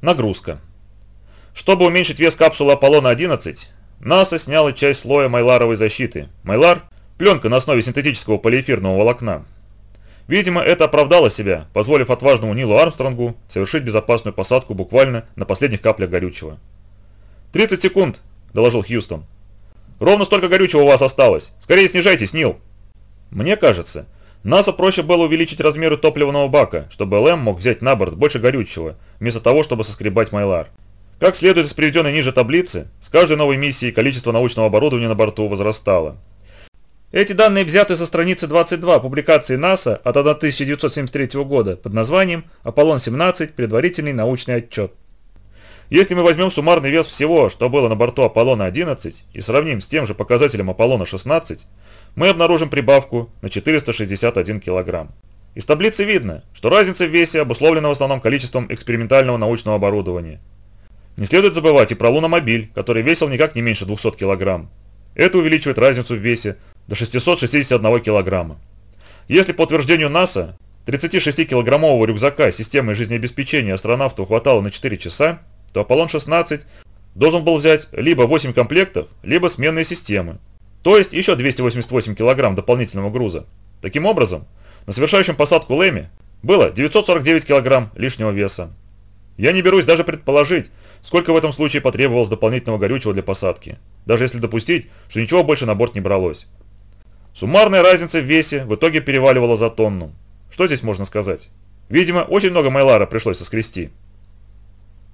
Нагрузка. Чтобы уменьшить вес капсулы Аполлона-11, НАСА сняла часть слоя майларовой защиты. Майлар – пленка на основе синтетического полиэфирного волокна. Видимо, это оправдало себя, позволив отважному Нилу Армстронгу совершить безопасную посадку буквально на последних каплях горючего. «30 секунд», – доложил Хьюстон. «Ровно столько горючего у вас осталось. Скорее снижайтесь, Нил». Мне кажется, НАСА проще было увеличить размеры топливного бака, чтобы ЛМ мог взять на борт больше горючего, вместо того, чтобы соскребать Майлар. Как следует из приведенной ниже таблицы, с каждой новой миссией количество научного оборудования на борту возрастало. Эти данные взяты со страницы 22 публикации НАСА от 1973 года под названием «Аполлон-17. Предварительный научный отчет». Если мы возьмем суммарный вес всего, что было на борту Аполлона-11, и сравним с тем же показателем Аполлона-16, мы обнаружим прибавку на 461 кг. Из таблицы видно, что разница в весе обусловлена в основном количеством экспериментального научного оборудования. Не следует забывать и про луномобиль, который весил никак не меньше 200 кг. Это увеличивает разницу в весе до 661 кг. Если по утверждению НАСА 36-килограммового рюкзака системы жизнеобеспечения астронавту хватало на 4 часа, то Аполлон-16 должен был взять либо 8 комплектов, либо сменные системы, то есть еще 288 кг дополнительного груза. Таким образом, на совершающем посадку Лэме было 949 кг лишнего веса. Я не берусь даже предположить, сколько в этом случае потребовалось дополнительного горючего для посадки, даже если допустить, что ничего больше на борт не бралось. Суммарная разница в весе в итоге переваливала за тонну. Что здесь можно сказать? Видимо, очень много Майлара пришлось соскрести.